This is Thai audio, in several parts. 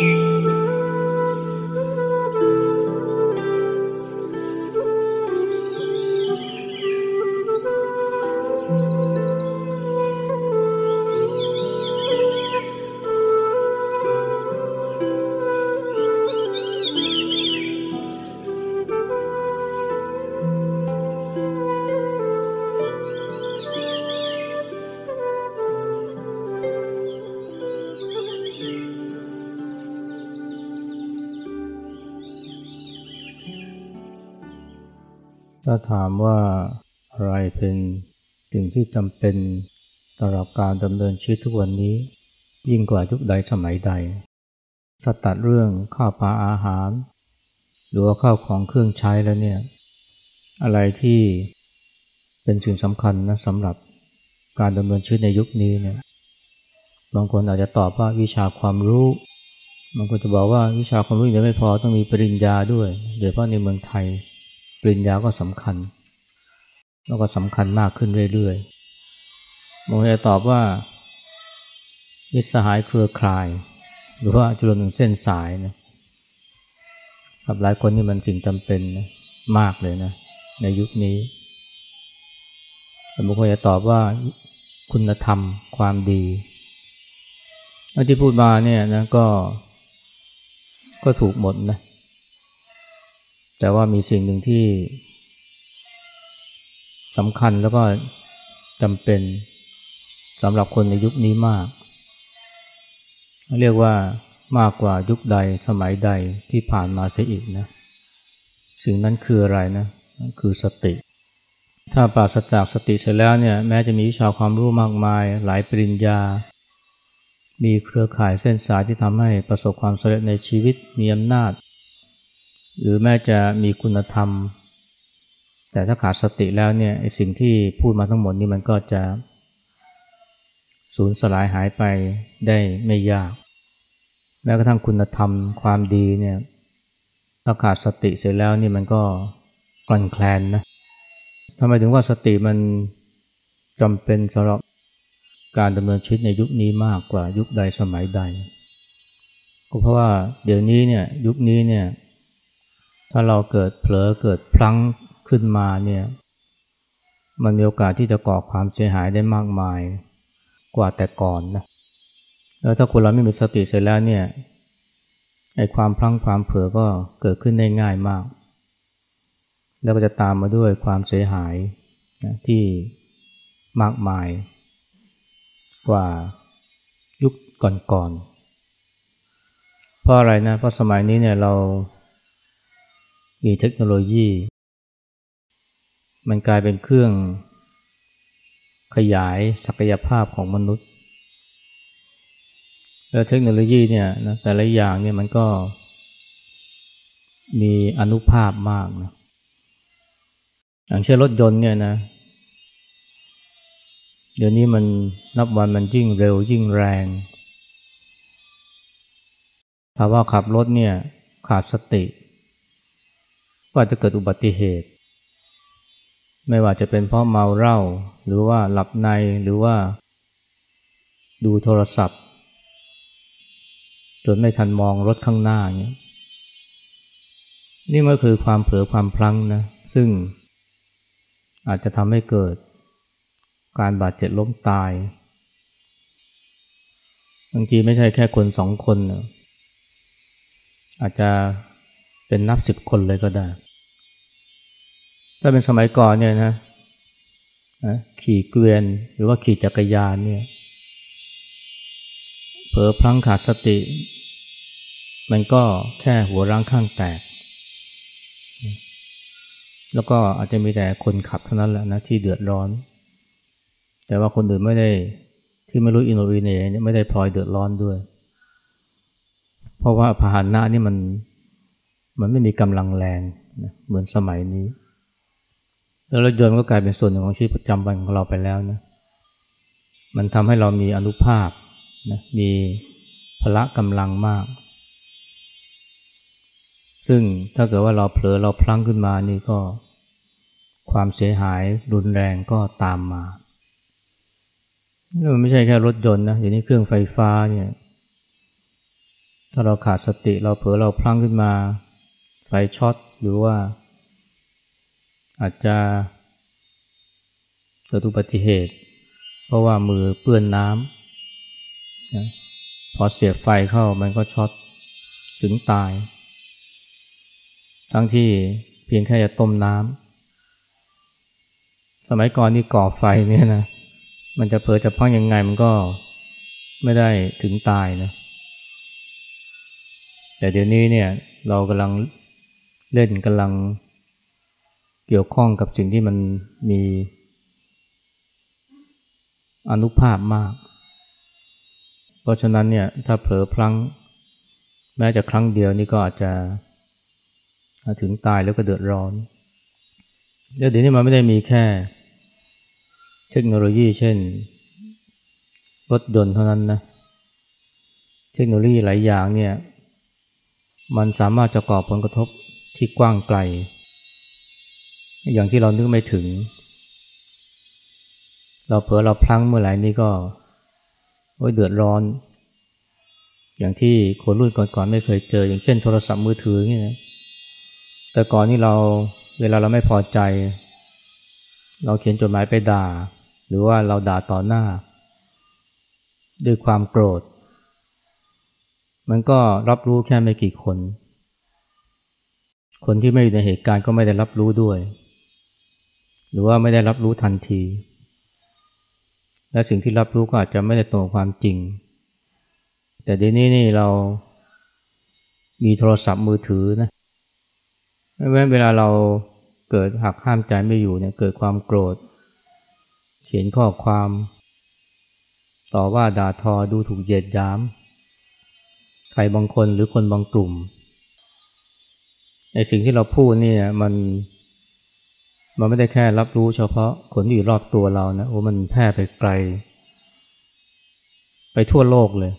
you. ถ้าถามว่าอะไรเป็นสิ่งที่จำเป็นตลอดการดำเนินชีวิตทุกวันนี้ ยิ่งกว่ายุคใดสมัยใดถ้าตัดเรื่องข้าวปลาอาหาร หรือว่าข้าวของเครื่องใช้แล้วเนี่ย อะไรที่เป็นสิ่งสำคัญนะสำหรับการดำเนินชีวิตในยุคนี้เนี่ย บางคนอาจจะตอบว่าวิชาความรู้ บางคนจะบอกว่าวิชาความรู้ยังไม่พอต้องมีปริญญาด้วยโดยเฉพาะในเมืองไทย ปริญญาก็สำคัญ แล้วก็สำคัญมากขึ้นเรื่อยๆมงจะตอบว่ามิตรสหายเครือข่าย หรือว่าจุลหนึ่งเส้นสายนะกับหลายคนนี่มันสิ่งจำเป็นนะมากเลยนะ ในยุคนี้แต่บางคนจะตอบว่าคุณธรรมความดีที่พูดมาเนี่ยนะก็ก็ถูกหมดนะ แต่ว่ามีสิ่งหนึ่งที่สำคัญแล้วก็จำเป็นสำหรับคนในยุคนี้มาก เรียกว่ามากกว่ายุคใดสมัยใดที่ผ่านมาเสียอีกนะ สิ่งนั้นคืออะไรนะ คือสติ ถ้าปราศจากสติเสร็จแล้วเนี่ยแม้จะมีวิชาความรู้มากมาย หลายปริญญา มีเครือข่ายเส้นสายที่ทำให้ประสบความสำเร็จในชีวิตมีอำนาจ หรือแม้จะมีคุณธรรม แต่ถ้าขาดสติแล้วเนี่ยไอสิ่งที่พูดมาทั้งหมดนี่มันก็จะสูญสลายหายไปได้ไม่ยาก แม้กระทั่งคุณธรรมความดีเนี่ยถ้าขาดสติเสร็จแล้วนี่มันก็กลั่นแคลนนะทำไมถึงว่าสติมันจำเป็นสำหรับการดำเนินชีวิตในยุคนี้มากกว่ายุคใดสมัยใด ก็เพราะว่าเดี๋ยวนี้เนี่ยยุคนี้เนี่ย ถ้าเราเกิดเผลอเกิดพลั้งขึ้นมาเนี่ยมันมีโอกาสที่จะก่อความเสียหายได้มากมายกว่าแต่ก่อนนะแล้วถ้าคนเราไม่มีสติเสร็จแล้วเนี่ยไอ้ความพลั้งความเผลอก็เกิดขึ้นได้ง่ายมาก แล้วก็จะตามมาด้วยความเสียหายนะที่มากมาย กว่ายุคก่อนๆเพราะอะไรนะเพราะสมัยนี้เนี่ยเรา มีเทคโนโลยี มันกลายเป็นเครื่องขยายศักยภาพของมนุษย์ แล้วเทคโนโลยีเนี่ยนะแต่ละอย่างเนี่ยมันก็มีอนุภาพมากนะอย่างเช่นรถยนต์เนี่ยนะเดี๋ยวนี้มันนับวันมันยิ่งเร็วยิ่งแรงถ้าว่าขับรถเนี่ยขาดสติ ก็อาจจะเกิดอุบัติเหตุ ไม่ว่าจะเป็นเพราะเมาเหล้าหรือว่าหลับในหรือว่า ดูโทรศัพท์ จนไม่ทันมองรถข้างหน้าเนี่ยนี่มันคือความเผลอความพลั้งนะซึ่งอาจจะทำให้เกิดการบาดเจ็บล้มตายบางทีไม่ใช่แค่คนสองคนนะอาจจะ เป็นนับสิบคนเลยก็ได้ ถ้าเป็นสมัยก่อนเนี่ยนะขี่เกวียนหรือว่าขี่จักรยานเนี่ยเผลอพลั้งขาดสติ มันก็แค่หัวร่างข้างแตก แล้วก็อาจจะมีแต่คนขับเท่านั้นแหละนะที่เดือดร้อน แต่ว่าคนอื่นไม่ได้ที่ไม่รู้อินโนวีเน่ไม่ได้พลอยเดือดร้อนด้วย เพราะว่าพาหนะนี่มัน มันไม่มีกำลังแรงนะเหมือนสมัยนี้ แล้วรถยนต์ก็กลายเป็นส่วนหนึ่งของชีวิตประจำวันของเราไปแล้วนะมันทำให้เรามีอนุภาพนะมีพละกำลังมาก ซึ่งถ้าเกิดว่าเราเผลอเราพลั้งขึ้นมานี่ก็ความเสียหายรุนแรงก็ตามมามันไม่ใช่แค่รถยนต์นะอย่างนี้เครื่องไฟฟ้าเนี่ย ถ้าเราขาดสติเราเผลอเราพลั้งขึ้นมา ไฟช็อตหรือว่า อาจจะเกิดอุบัติเหตุ เพราะว่ามือเปื้อนน้ำนะพอเสียบไฟเข้ามันก็ช็อตถึงตาย ทั้งที่เพียงแค่จะต้มน้ำสมัยก่อนนี่ก่อไฟเนี่ยนะมันจะเผลอจะพังยังไงมันก็ไม่ได้ถึงตายนะแต่เดี๋ยวนี้เนี่ยเรากำลัง เล่นกำลังเกี่ยวข้องกับสิ่งที่มันมีอนุภาพมาก เพราะฉะนั้นเนี่ยถ้าเผลอพลั้ง แม้จะครั้งเดียวนี่ก็อาจจะถึงตายแล้วก็เดือดร้อนแล้วเดี๋ยวนี้มันไม่ได้มีแค่ เทคโนโลยีเช่นรถยนต์เท่านั้นนะเทคโนโลยีหลายอย่างเนี่ยมันสามารถจะก่อผลกระทบ ที่กว้างไกล อย่างที่เรานึกไม่ถึง เราเผลอเราพลั้งเมื่อไหร่นี่ก็โอ้ยเดือดร้อน อย่างที่คนรุ่นก่อนๆไม่เคยเจอ อย่างเช่นโทรศัพท์มือถือนี่นะแต่ก่อนนี่เราเวลาเราไม่พอใจ เราเขียนจดหมายไปด่า หรือว่าเราด่าต่อหน้า ด้วยความโกรธ มันก็รับรู้แค่ไม่กี่คน คนที่ไม่อยู่ในเหตุการณ์ก็ไม่ได้รับรู้ด้วย หรือว่าไม่ได้รับรู้ทันที และสิ่งที่รับรู้ก็อาจจะไม่ได้ตรงความจริง แต่เดี๋ยวนี้นี่เรามีโทรศัพท์มือถือนะไม่ว่าเวลาเราเกิดหักห้ามใจไม่อยู่เนี่ยเกิดความโกรธ เขียนข้อความ ต่อว่าด่าทอดูถูกเหยียดย้ำใครบางคนหรือคนบางกลุ่ม ไอ้สิ่งที่เราพูดนี่มันมันไม่ได้แค่รับรู้เฉพาะคนที่อยู่รอบตัวเรานะโอ้มันแพร่ไปไกล ไปทั่วโลกเลย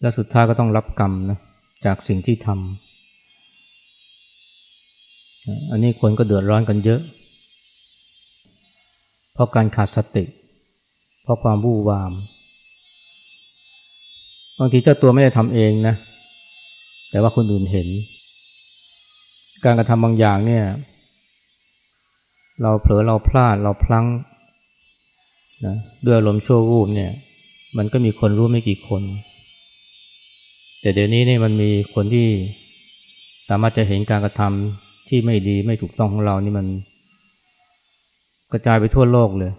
และสุดท้ายก็ต้องรับกรรมนะจากสิ่งที่ทำอันนี้คนก็เดือดร้อนกันเยอะ เพราะการขาดสติ เพราะความวู่วามบางทีเจ้าตัวไม่ได้ทำเองนะ แต่ว่าคนอื่นเห็น การกระทำบางอย่างเนี่ย เราเผลอเราพลาดเราพลั้งนะด้วยอารมชั่ววูบเนี่ย มันก็มีคนรู้ไม่กี่คน แต่เดี๋ยวนี้เนี่ยมันมีคนที่สามารถจะเห็นการกระทำที่ไม่ดีไม่ถูกต้องของเรานี่มัน กระจายไปทั่วโลกเลย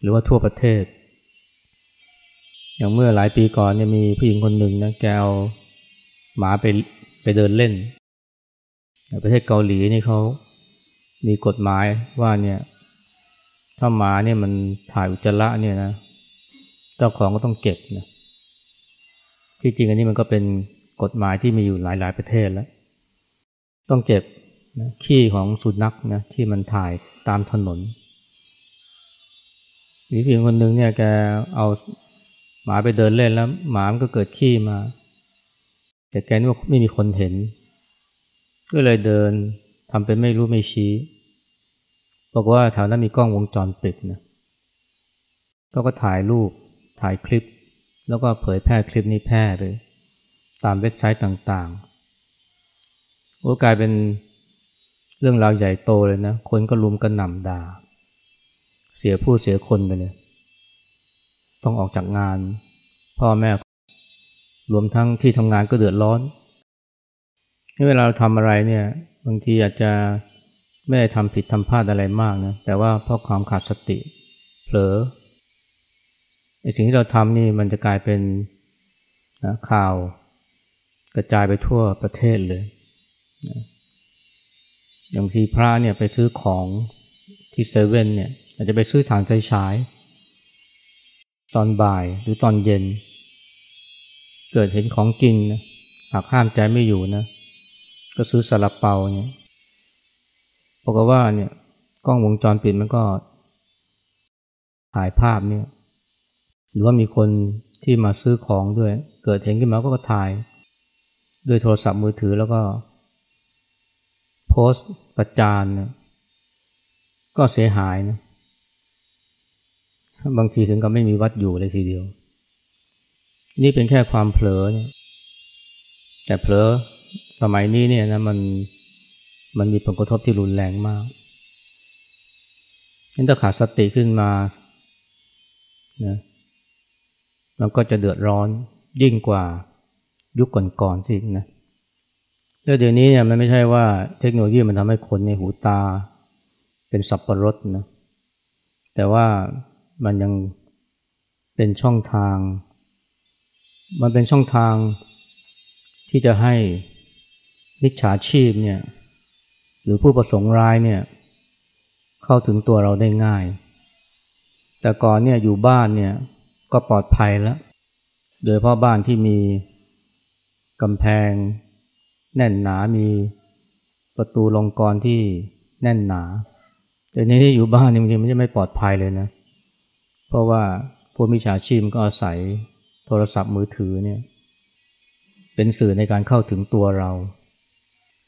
หรือว่าทั่วประเทศ อย่างเมื่อหลายปีก่อนเนี่ยมีผู้หญิงคนหนึ่งนะแกเอาหมาไปไปเดินเล่น ประเทศเกาหลีนี่เขามีกฎหมายว่าเนี่ยถ้าหมาเนี่ยมันถ่ายอุจจาระเนี่ยนะเจ้าของก็ต้องเก็บนะที่จริงอันนี้มันก็เป็นกฎหมายที่มีอยู่หลาย ๆ ประเทศแล้ว ต้องเก็บนะขี้ของสุนัขนะที่มันถ่ายตามถนนมีผู้หญิงคนหนึ่งเนี่ยแกเอาหมาไปเดินเล่นแล้ว หมามันก็เกิดขี้มา แต่แกนี่ว่าไม่มีคนเห็น ก็เลยเดินทำเป็นไม่รู้ไม่ชี้ บอกว่าแถวนั้นมีกล้องวงจรปิดนะก็ก็ถ่ายรูปถ่ายคลิป แล้วก็เผยแพร่คลิปนี้แพร่เลยตามเว็บไซต์ต่างๆโอ้กลายเป็นเรื่องราวใหญ่โตเลยนะ คนก็ลุมกันหน่ำด่า เสียผู้เสียคนไปเลยต้องออกจากงาน พ่อแม่ รวมทั้งที่ทำงานก็เดือดร้อน เวลาเราทำอะไรเนี่ย บางทีอาจจะไม่ได้ทำผิดทำพลาดอะไรมากนะ แต่ว่าเพราะความขาดสติ เผลอไอ้สิ่งที่เราทำนี่มันจะกลายเป็นนะข่าวกระจายไปทั่วประเทศเลยนะอย่างที่พระเนี่ยไปซื้อของที่เซเว่นเนี่ยอาจจะไปซื้อถ่านไฟฉาย ตอนบ่ายหรือตอนเย็น เกิดเห็นของกินนะหากห้ามใจไม่อยู่นะ ก็ซื้อสลับเปาเนี่ยบอกว่าเนี่ยกล้องวงจรปิดมันก็ถ่ายภาพเนี่ย หรือว่ามีคนที่มาซื้อของด้วย เกิดเห็นขึ้นมาก็ถ่าย ด้วยโทรศัพท์มือถือแล้วก็ โพสต์ประจานนะก็เสียหายนะบางทีถึงกับไม่มีวัดอยู่เลยทีเดียว นี่เป็นแค่ความเผลอเนี่ยแต่เผลอ สมัยนี้เนี่ยนะมันมันมีผลกระทบที่รุนแรงมากนั่นถ้าขาดสติขึ้นมานะมันก็จะเดือดร้อนยิ่งกว่ายุคก่อนๆสินะแล้วเดี๋ยวนี้เนี่ยมันไม่ใช่ว่าเทคโนโลยีมันทำให้คนในหูตาเป็นสับประรดนะ แต่ว่ามันยังเป็นช่องทาง มันเป็นช่องทางที่จะให้ มิจฉาชีพเนี่ยหรือผู้ประสงค์ร้ายเนี่ยเข้าถึงตัวเราได้ง่าย แต่ก่อนเนี่ยอยู่บ้านเนี่ยก็ปลอดภัยแล้ว โดยเพราะบ้านที่มีกำแพง แน่นหนา มีประตูลงกรที่แน่นหนา แต่นี้ที่อยู่บ้านจริงๆมันจะไม่ปลอดภัยเลยนะ เพราะว่าพวกมิจฉาชีพก็อาศัยโทรศัพท์มือถือเนี่ยเป็นสื่อในการเข้าถึงตัวเรา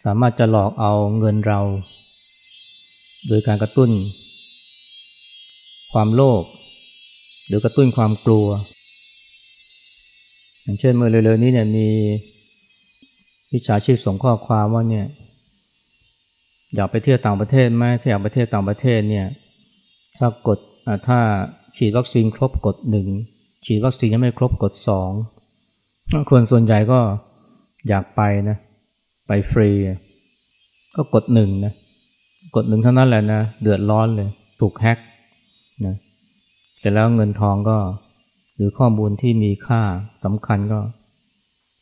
สามารถจะหลอกเอาเงินเรา โดยการกระตุ้น ความโลภหรือกระตุ้นความกลัว อย่างเช่นเมื่อเร็วๆนี้เนี่ยมีวิชาชีพส่งข้อความว่าเนี่ยอยากไปเที่ยวต่างประเทศไหมถ้าอยากไปเที่ยวต่างประเทศเนี่ยถ้ากดถ้าฉีดวัคซีนครบกดหนึ่งฉีดวัคซีนยังไม่ครบกดสองคนส่วนใหญ่ก็อยากไปนะ ไปฟรี ก็กดหนึ่งนะกดหนึ่งเท่านั้นแหละนะเดือดร้อนเลย ถูกแฮ็กนะเสร็จแล้วเงินทองก็ หรือข้อมูลที่มีค่าสำคัญก็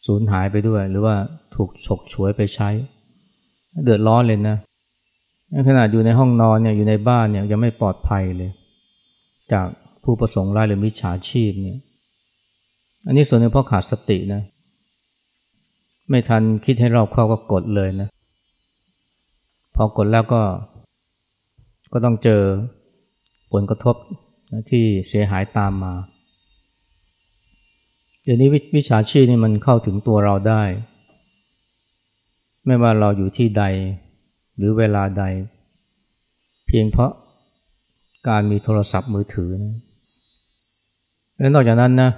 สูญหายไปด้วย หรือว่าถูกฉกฉวยไปใช้ เดือดร้อนเลยนะขนาดอยู่ในห้องนอนเนี่ยอยู่ในบ้านเนี่ยยังไม่ปลอดภัยเลย จากผู้ประสงค์ร้ายหรือมิจฉาชีพเนี่ยอันนี้ส่วนหนึ่งเพราะขาดสตินะ ไม่ทันคิดให้รอบคอบก็กดเลยนะ พอกดแล้วก็ ก็ต้องเจอผลกระทบที่เสียหายตามมา เดี๋ยวนี้วิชาชีพนี่มันเข้าถึงตัวเราได้ ไม่ว่าเราอยู่ที่ใด หรือเวลาใด เพียงเพราะการมีโทรศัพท์มือถือนะและนอกจากนั้นนะ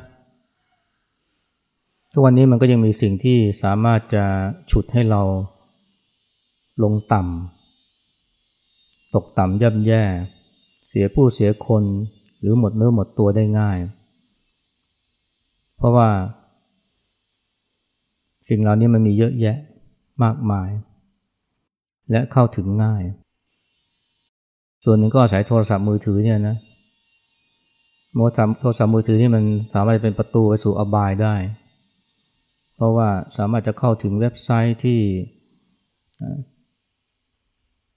ทุกวันนี้มันก็ยังมีสิ่งที่สามารถจะฉุดให้เราลงต่ำตกต่ำย่ำแย่ เสียผู้เสียคนหรือหมดเนื้อหมดตัวได้ง่าย เพราะว่า สิ่งเหล่านี้มันมีเยอะแยะมากมาย และเข้าถึงง่าย ส่วนหนึ่งก็อาศัยโทรศัพท์มือถือเนี่ยนะโทรศัพท์มือถือนี่มันสามารถเป็นประตูไปสู่อบายได้ เพราะว่าสามารถจะเข้าถึงเว็บไซต์ที่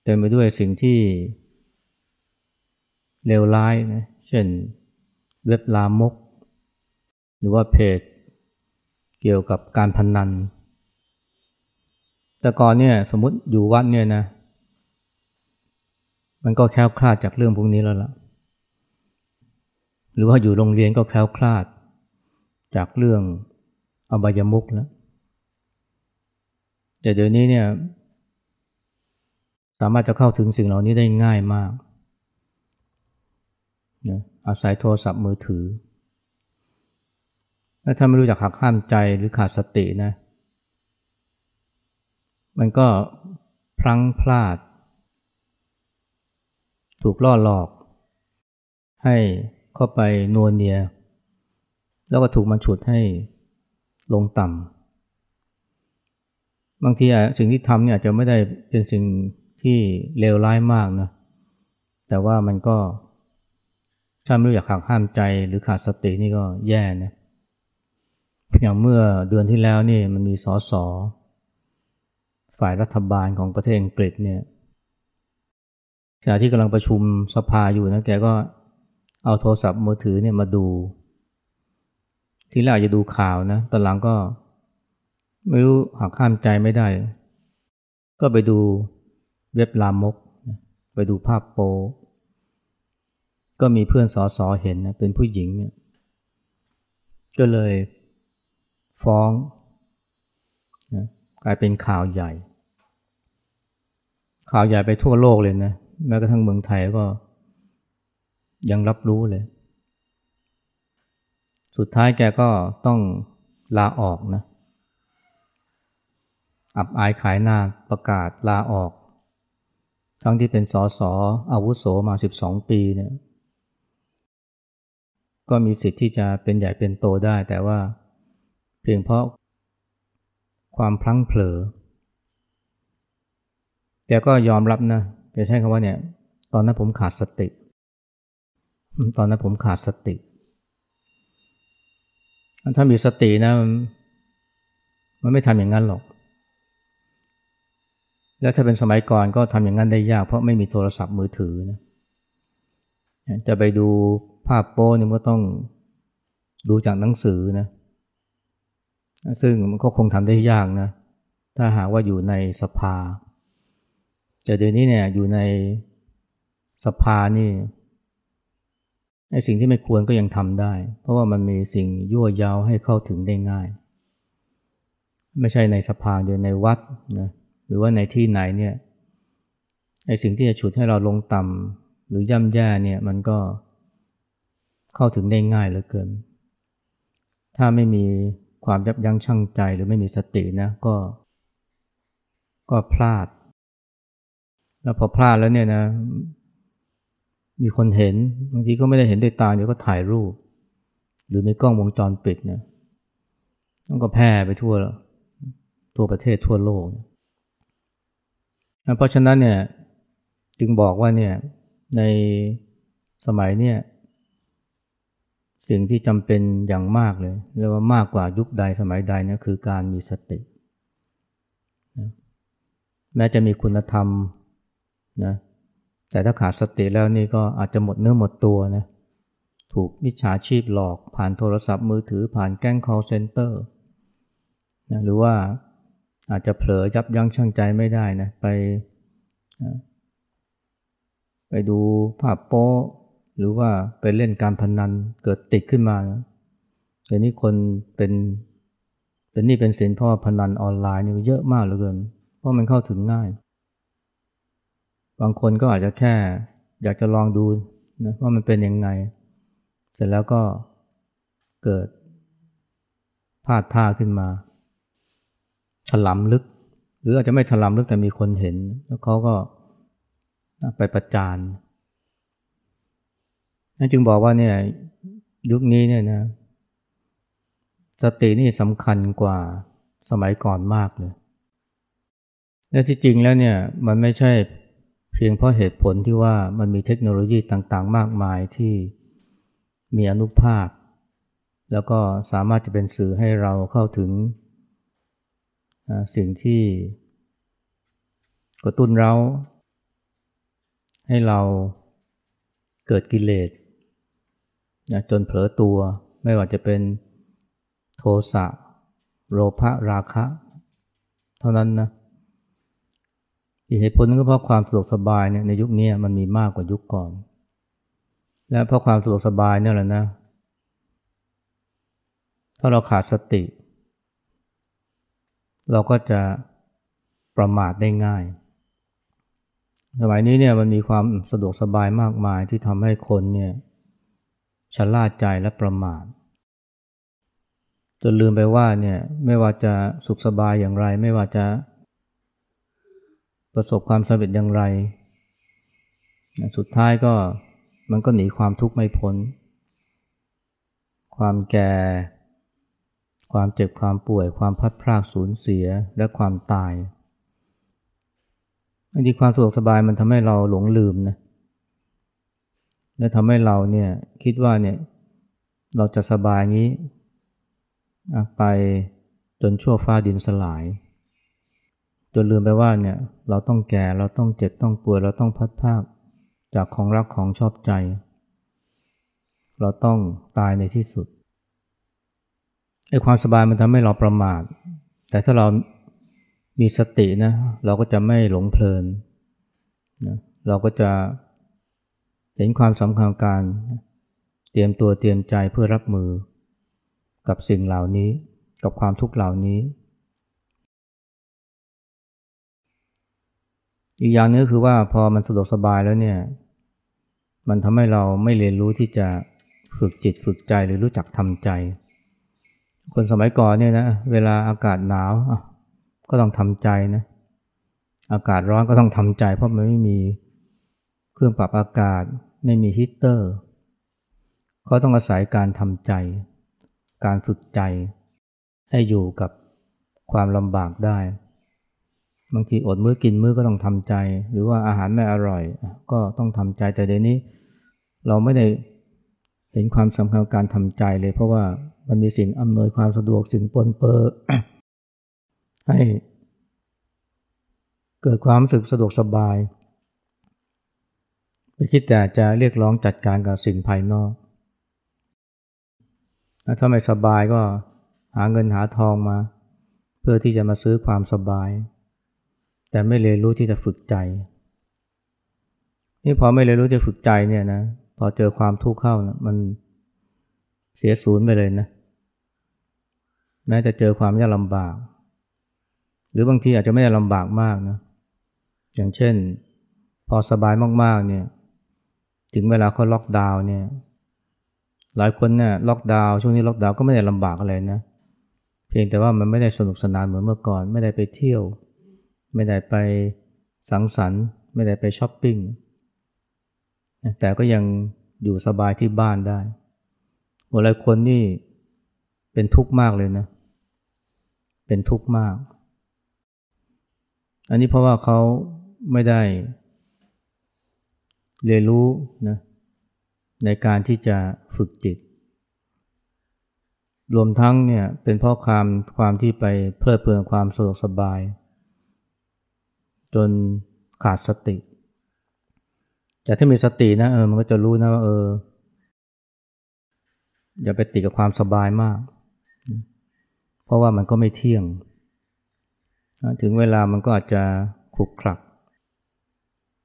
เต็มไปด้วยสิ่งที่เลวร้ายนะเช่นเว็บลามก หรือว่าเพจเกี่ยวกับการพนนัน แต่ก่อนเนี่ยสมมติอยู่วัดเนี่ยนะ มันก็แคล้วคลาดจากเรื่องพวกนี้แล้วล่ะ หรือว่าอยู่โรงเรียนก็แคล้วคลาดจากเรื่อง อบายมุกแล้ว แต่เดี๋ยวนี้เนี่ย สามารถจะเข้าถึงสิ่งเหล่านี้ได้ง่ายมากนะอาศัยโทรศัพท์มือถือแล้วถ้าไม่รู้จักหักห้ามใจหรือขาดสตินะ มันก็พลั้งพลาด ถูกล่อหลอก ให้เข้าไปนัวเนีย แล้วก็ถูกมันฉุดให้ ลงต่ำบางทีสิ่งที่ทำเนี่ยจจะไม่ได้เป็นสิ่งที่เลวร้ายมากนะแต่ว่ามันก็ถ้าไม่รู้อยากหักห้ามใจหรือขาดสตินี่ก็แย่นะอย่างเมื่อเดือนที่แล้วนี่มันมีสอสอฝ่ายรัฐบาลของประเทศอังกฤษเนี่ยขณะที่กำลังประชุมสภาอยู่นะแกก็เอาโทรศัพท์มือถือเนี่ยมาดู ทีแรกจจะดูข่าวนะตอนหลังก็ ไม่รู้หักห้ามใจไม่ได้ ก็ไปดูเว็บลามก ไปดูภาพโป ก็มีเพื่อนสอสอเห็นนะเป็นผู้หญิงเนี่ยก็เลยฟ้องนะกลายเป็นข่าวใหญ่ ข่าวใหญ่ไปทั่วโลกเลยนะแม้กระทั่งเมืองไทยก็ยังรับรู้เลย สุดท้ายแกก็ต้องลาออกนะ อับอายขายหน้าประกาศลาออก ทั้งที่เป็นสอสออาวุโสมา 12 ปีเนี่ย ก็มีสิทธิ์ที่จะเป็นใหญ่เป็นโตได้ แต่ว่าเพียงเพราะความพลั้งเผลอ แกก็ยอมรับนะแกใช้คำว่าเนี่ย ตอนนั้นผมขาดสติ ตอนนั้นผมขาดสติ ถ้ามีสตินะมันไม่ทำอย่างนั้นหรอก แล้วถ้าเป็นสมัยก่อนก็ทำอย่างนั้นได้ยาก เพราะไม่มีโทรศัพท์มือถือนะจะไปดูภาพโป้เนี่ยก็ต้องดูจากหนังสือนะซึ่งมันก็คงทำได้ยากนะ ถ้าหากว่าอยู่ในสภา แต่เดี๋ยวนี้เนี่ยอยู่ในสภานี่ ไอ้สิ่งที่ไม่ควรก็ยังทำได้ เพราะว่ามันมีสิ่งยั่วยาวให้เข้าถึงได้ง่าย ไม่ใช่ในสภาเดียวในวัดนะหรือว่าในที่ไหนเนี่ยไอ้สิ่งที่จะฉุดให้เราลงต่ำหรือย่ำแย่เนี่ยมันก็เข้าถึงได้ง่ายเหลือเกิน ถ้าไม่มีความยับยั้งชั่งใจหรือไม่มีสตินะก็ ก็พลาด แล้วพอพลาดแล้วเนี่ยนะ มีคนเห็นบางทีก็ไม่ได้เห็นด้วยตาเดี๋ยวก็ถ่ายรูป หรือมีกล้องวงจรปิดเนี่ยต้องก็แพร่ไปทั่วทั่วประเทศทั่วโลก เพราะฉะนั้นเนี่ยจึงบอกว่าเนี่ยในสมัยเนี่ยสิ่งที่จำเป็นอย่างมากเลยเรียกว่ามากกว่ายุคใดสมัยใดนะคือการมีสตินะแม้จะมีคุณธรรมนะ แต่ถ้าขาดสติแล้วนี่ก็อาจจะหมดเนื้อหมดตัวนะถูกมิจฉาชีพหลอกผ่านโทรศัพท์มือถือผ่านแก๊ง call center นะหรือว่าอาจจะเผลอยับยั้งชั่งใจไม่ได้นะไปไปดูภาพโป๊หรือว่าไปเล่นการพนันเกิดติดขึ้นมาเดี๋ยวนี้คนเป็นเป็นนี่เป็นสินพราะพนันออนไลน์นี่เยอะมากเหลือเกิน เพราะมันเข้าถึงง่าย บางคนก็อาจจะแค่ อยากจะลองดูนะว่ามันเป็นยังไง เสร็จแล้วก็เกิดพลาดท่าขึ้นมา ถลำลึก หรืออาจจะไม่ถลำลึกแต่มีคนเห็น แล้วเขาก็ไปประจานนั่นจึงบอกว่าเนี่ยยุคนี้เนี่ยนะ สตินี่สำคัญกว่าสมัยก่อนมากเลย และที่จริงแล้วเนี่ยมันไม่ใช่ เพียงเพราะเหตุผลที่ว่ามันมีเทคโนโลยีต่างๆ มากมายที่มีอนุภาพ แล้วก็สามารถจะเป็นสื่อให้เราเข้าถึงสิ่งที่กระตุ้นเรา ให้เราเกิดกิเลสนะจนเผลอตัวไม่ว่าจะเป็นโทสะโลภะราคะ เท่านั้นนะ อีกเหตุผลนึงก็เพราะความสะดวกสบายเนี่ยในยุคนี้มันมีมากกว่ายุคก่อน และเพราะความสะดวกสบายเนี่ยแหละนะ ถ้าเราขาดสติ เราก็จะประมาทได้ง่าย สมัยนี้เนี่ยมันมีความสะดวกสบายมากมายที่ทำให้คนเนี่ยชะล่าใจและประมาทจนลืมไปว่าเนี่ยไม่ว่าจะสุขสบายอย่างไร ไม่ว่าจะ ประสบความสำเร็จอย่างไร สุดท้ายก็มันก็หนีความทุกข์ไม่พ้น ความแก่ ความเจ็บความป่วย ความพัดพรากสูญเสียและความตายบางทีความสะดวกสบายมันทำให้เราหลงลืมนะและทำให้เราเนี่ยคิดว่าเนี่ยเราจะสบายงี้ ไปจนชั่วฟ้าดินสลาย จนลืมไปว่าเนี่ยเราต้องแก่เราต้องเจ็บต้องป่วยเราต้องพัดภาคจากของรักของชอบใจ เราต้องตายในที่สุดไอ้ความสบายมันทำให้เราประมาท แต่ถ้าเรามีสตินะเราก็จะไม่หลงเพลินนะเราก็จะเห็นความสำคัญการ เตรียมตัวเตรียมใจเพื่อรับมือ กับสิ่งเหล่านี้กับความทุกข์เหล่านี้ อีกอย่างนึงคือว่าพอมันสะดวกสบายแล้วเนี่ย มันทำให้เราไม่เรียนรู้ที่จะฝึกจิตฝึกใจหรือรู้จักทำใจ คนสมัยก่อนเนี่ยนะเวลาอากาศหนาวก็ต้องทำใจนะอากาศร้อนก็ต้องทำใจ เพราะมันไม่มีเครื่องปรับอากาศ ไม่มีฮีเตอร์เขาต้องอาศัยการทำใจ การฝึกใจ ให้อยู่กับความลำบากได้ บางทีอดมื้อกินมื้อก็ต้องทำใจ หรือว่าอาหารไม่อร่อย ก็ต้องทำใจแต่เดี๋ยวนี้ เราไม่ได้เห็นความสำคัญการทำใจเลย เพราะว่ามันมีสิ่งอำนวยความสะดวกสิ่งปนเปื้อให้เกิดความรู้สึกสะดวกสบายไปคิดแต่จะเรียกร้องจัดการกับสิ่งภายนอก ถ้าไม่สบายก็หาเงินหาทองมา เพื่อที่จะมาซื้อความสบาย แต่ไม่เรียนรู้ที่จะฝึกใจ นี่พอไม่เรียนรู้จะฝึกใจเนี่ยนะ พอเจอความทุกข์เข้านะมันเสียศูนย์ไปเลยนะ แม้จะเจอความยากลำบาก หรือบางทีอาจจะไม่ได้ลำบากมากนะ อย่างเช่น พอสบายมากๆเนี่ย ถึงเวลาเขาล็อกดาวน์เนี่ย หลายคนเนี่ยล็อกดาวน์ช่วงนี้ล็อกดาวน์ก็ไม่ได้ลำบากอะไรนะ เพียงแต่ว่ามันไม่ได้สนุกสนานเหมือนเมื่อก่อน ไม่ได้ไปเที่ยว ไม่ได้ไปสังสรรค์ ไม่ได้ไปช้อปปิ้งแต่ก็ยังอยู่สบายที่บ้านได้หลายคนนี่เป็นทุกข์มากเลยนะ เป็นทุกข์มาก อันนี้เพราะว่าเขาไม่ได้ เรียนรู้นะในการที่จะฝึกจิต รวมทั้งเนี่ยเป็นเพราะความความที่ไปเพลิดเพลินความสะดวกสบาย จนขาดสติ แต่ถ้ามีสตินะเออมันก็จะรู้นะว่าเออ อย่าไปติดกับความสบายมาก เพราะว่ามันก็ไม่เที่ยง ถึงเวลามันก็อาจจะขุกขลัก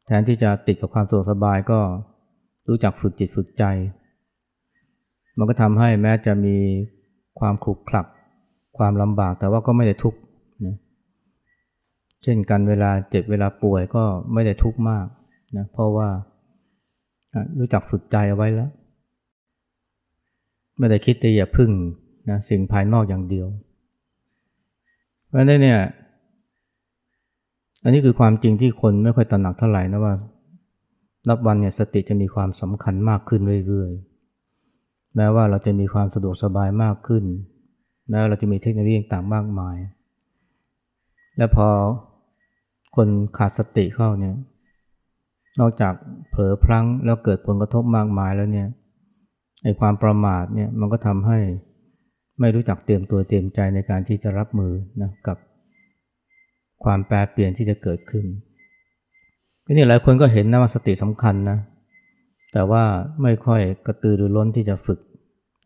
แทนที่จะติดกับความสะดวกสบายก็รู้จักฝึกจิตฝึกใจ มันก็ทำให้แม้จะมีความขลุกขลัก ความลำบากแต่ว่าก็ไม่ได้ทุกข์ เช่นกันเวลาเจ็บเวลาป่วยก็ไม่ได้ทุกข์มากนะเพราะว่ารู้จักฝึกใจเอาไว้แล้ว ไม่ได้คิดจะอย่าพึ่งนะสิ่งภายนอกอย่างเดียว เพราะนั้นเนี่ย อันนี้คือความจริงที่คนไม่ค่อยตระหนักเท่าไหร่นะว่า นับวันเนี่ยสติจะมีความสำคัญมากขึ้นเรื่อยๆ แม้ว่าเราจะมีความสะดวกสบายมากขึ้น แม้เราจะมีเทคโนโลยีต่างมากมาย และพอ คนขาดสติเข้าเนี่ย นอกจากเผลอพลั้งแล้วเกิดผลกระทบมากมายแล้วเนี่ยไอ้ความประมาทเนี่ยมันก็ทำให้ไม่รู้จักเตรียมตัวเตรียมใจในการที่จะรับมือนะกับความแปรเปลี่ยนที่จะเกิดขึ้นทีนี้หลายคนก็เห็นนะว่าสติสำคัญนะแต่ว่าไม่ค่อยกระตือรือร้นที่จะฝึก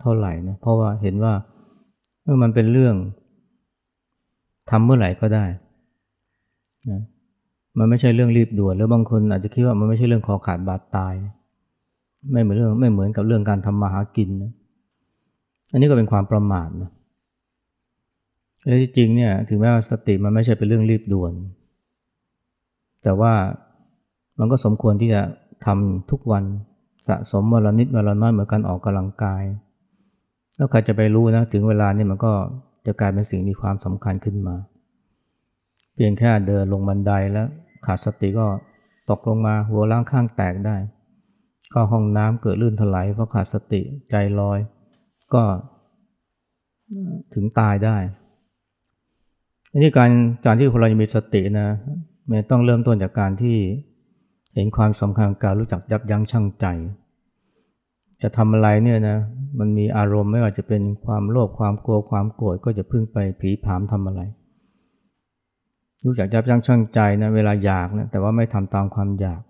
เท่าไหร่นะเพราะว่าเห็นว่าเมื่อมันเป็นเรื่องทำเมื่อไหร่ก็ได้นะ มันไม่ใช่เรื่องรีบด่วนหรือบางคนอาจจะคิดว่ามันไม่ใช่เรื่องคอขาดบาดตาย ไม่เหมือนเรื่องไม่เหมือนกับเรื่องการทำมาหากินนะอันนี้ก็เป็นความประมาทนะและที่จริงเนี่ยถึงแม้ว่าสติมันไม่ใช่เป็นเรื่องรีบด่วน แต่ว่ามันก็สมควรที่จะทำทุกวันสะสมวันละนิดวันละน้อยเหมือนการออกกำลังกาย แล้วใครจะไปรู้นะถึงเวลานี่มันก็จะกลายเป็นสิ่งมีความสำคัญขึ้นมา เพียงแค่เดินลงบันไดแล้วขาดสติก็ตกลงมาหัวล้างข้างแตกได้ เข้าห้องน้ำเกิดลื่นถลายเพราะขาดสติใจลอย ก็ถึงตายได้อันนี้การการที่คนเราจะมีสตินะมันต้องเริ่มต้นจากการที่เห็นความสำคัญการรู้จักยับยั้งชั่งใจ จะทำอะไรเนี่ยนะมันมีอารมณ์ไม่ว่าจะเป็นความโลภความกลัวความโกรธก็จะพึ่งไปผีผามทำอะไร รู้จักยับยั้งชั่งใจนะเวลาอยากนะแต่ว่าไม่ทำตามความอยาก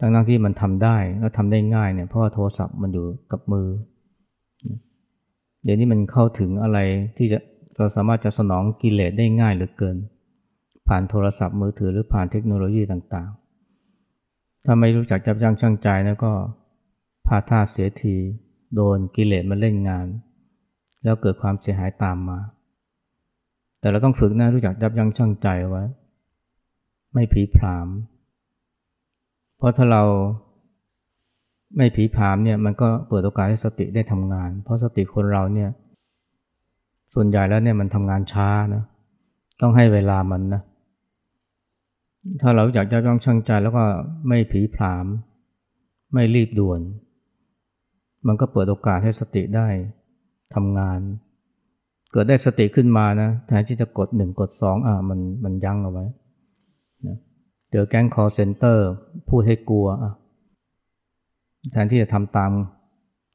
ทั้งนั้นที่มันทำได้แล้วทำได้ง่ายเนี่ยเพราะว่าโทรศัพท์มันอยู่กับมือ เดี๋ยวนี้มันเข้าถึงอะไรที่จะเราสามารถจะสนองกิเลสได้ง่ายเหลือเกิน ผ่านโทรศัพท์มือถือหรือผ่านเทคโนโลยีต่างๆ ถ้าไม่รู้จักจับยั้งชั่งใจแล้วก็พาท่าเสียที โดนกิเลสมาเล่นงาน แล้วเกิดความเสียหายตามมา แต่เราต้องฝึกนะรู้จักยับยั้งชั่งใจไว้ ไม่ผีผาม เพราะถ้าเราไม่ผีผามเนี่ยมันก็เปิดโอกาสให้สติได้ทำงาน เพราะสติคนเราเนี่ย ส่วนใหญ่แล้วเนี่ยมันทำงานช้านะ ต้องให้เวลามันนะ ถ้าเราอยากจะต้องชั่งใจแล้วก็ไม่ผีผาม ไม่รีบด่วน มันก็เปิดโอกาสให้สติได้ทำงาน กิดได้สติขึ้นมานะแทนที่จะกดหนึ่งกดสองอะมันมันยั้งเอาไว้นะเจอแก๊ง call center พูดให้กลัวอะแทนที่จะทำตาม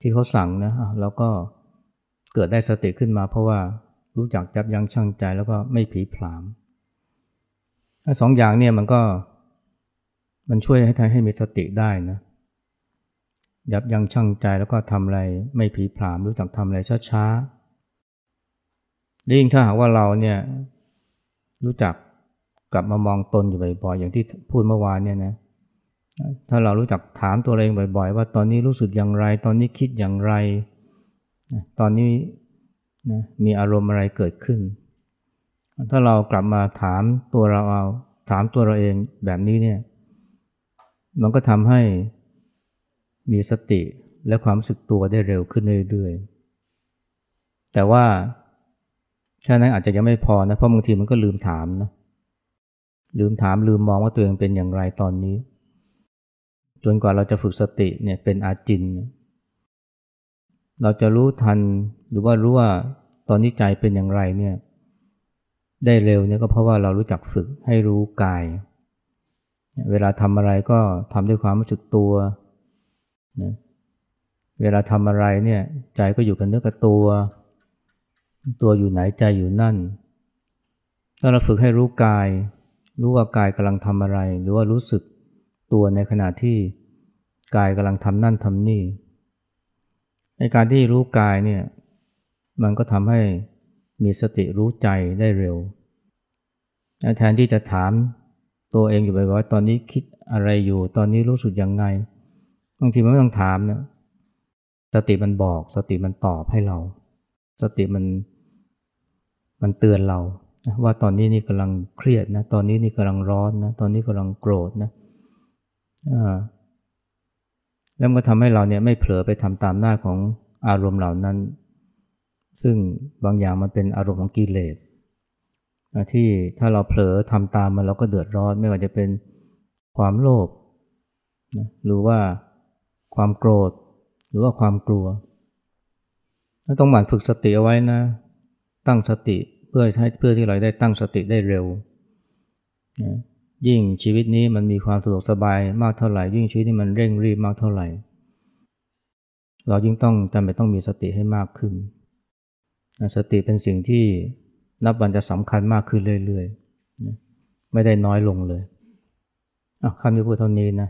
ที่เขาสั่งนะอะแล้วก็เกิดได้สติขึ้นมาเพราะว่ารู้จักยับยั้งชั่งใจแล้วก็ไม่ผีผามสองอย่างเนี่ยมันก็ มันช่วยให้ทำให้มีสติได้นะยับยั้งชั่งใจแล้วก็ทำอะไรไม่ผีผาม รู้จักทำอะไรช้าๆ ยิ่งถ้าหากว่าเราเนี่ยรู้จักกลับมามองตนอยู่บ่อยๆ อย่างที่พูดเมื่อวานเนี่ยนะ ถ้าเรารู้จักถามตัวเองบ่อย ๆ ว่าตอนนี้รู้สึกอย่างไร ตอนนี้คิดอย่างไร ตอนนี้นะมีอารมณ์อะไรเกิดขึ้น ถ้าเรากลับมาถามตัวเราเอา ถามตัวเราเองแบบนี้เนี่ย มันก็ทำให้มีสติและความรู้สึกตัวได้เร็วขึ้นเรื่อยๆ แต่ว่า แค่นั้นอาจจะยังไม่พอนะเพราะบางทีมันก็ลืมถามนะลืมถามลืมมองว่าตัวเองเป็นอย่างไรตอนนี้ จนกว่าเราจะฝึกสติเนี่ยเป็นอาจิน เราจะรู้ทันหรือว่ารู้ว่าตอนนี้ใจเป็นอย่างไรเนี่ยได้เร็วเนี่ยก็เพราะว่าเรารู้จักฝึกให้รู้กาย เวลาทำอะไรก็ทำด้วยความรู้สึกตัวนะเวลาทำอะไรเนี่ยใจก็อยู่กับเนื้อกับตัว ตัวอยู่ไหนใจอยู่นั่น ถ้าเราฝึกให้รู้กาย รู้ว่ากายกำลังทำอะไร หรือว่ารู้สึกตัวในขณะที่กายกำลังทำนั่นทำนี่ในการที่รู้กายเนี่ยมันก็ทำให้มีสติรู้ใจได้เร็ว แทนที่จะถามตัวเองอยู่บ่อยๆตอนนี้คิดอะไรอยู่ ตอนนี้รู้สึกยังไง บางทีมันไม่ต้องถามนะ สติมันบอก สติมันตอบให้เรา สติมัน มันเตือนเราว่าตอนนี้นี่กำลังเครียดนะ ตอนนี้นี่กำลังร้อนนะ ตอนนี้กำลังโกรธนะแล้วมันก็ทำให้เราเนี่ยไม่เผลอไปทำตามหน้าของอารมณ์เหล่านั้น ซึ่งบางอย่างมันเป็นอารมณ์ของกิเลสที่ถ้าเราเผลอทำตามมันเราก็เดือดร้อน ไม่ว่าจะเป็นความโลภนะหรือว่าความโกรธ หรือว่าความกลัว ต้องหมั่นฝึกสติเอาไว้นะ ตั้งสติเพื่อให้เพื่อที่เราได้ตั้งสติได้เร็วนะยิ่งชีวิตนี้มันมีความสะดวกสบายมากเท่าไหร่ ยิ่งชีวิตนี้มันเร่งรีบมากเท่าไหร่ เรายิ่งต้องจำเป็นต้องมีสติให้มากขึ้น สติเป็นสิ่งที่นับวันจะสำคัญมากขึ้นเรื่อยๆ ไม่ได้น้อยลงเลยคำที่พูดเท่านี้นะ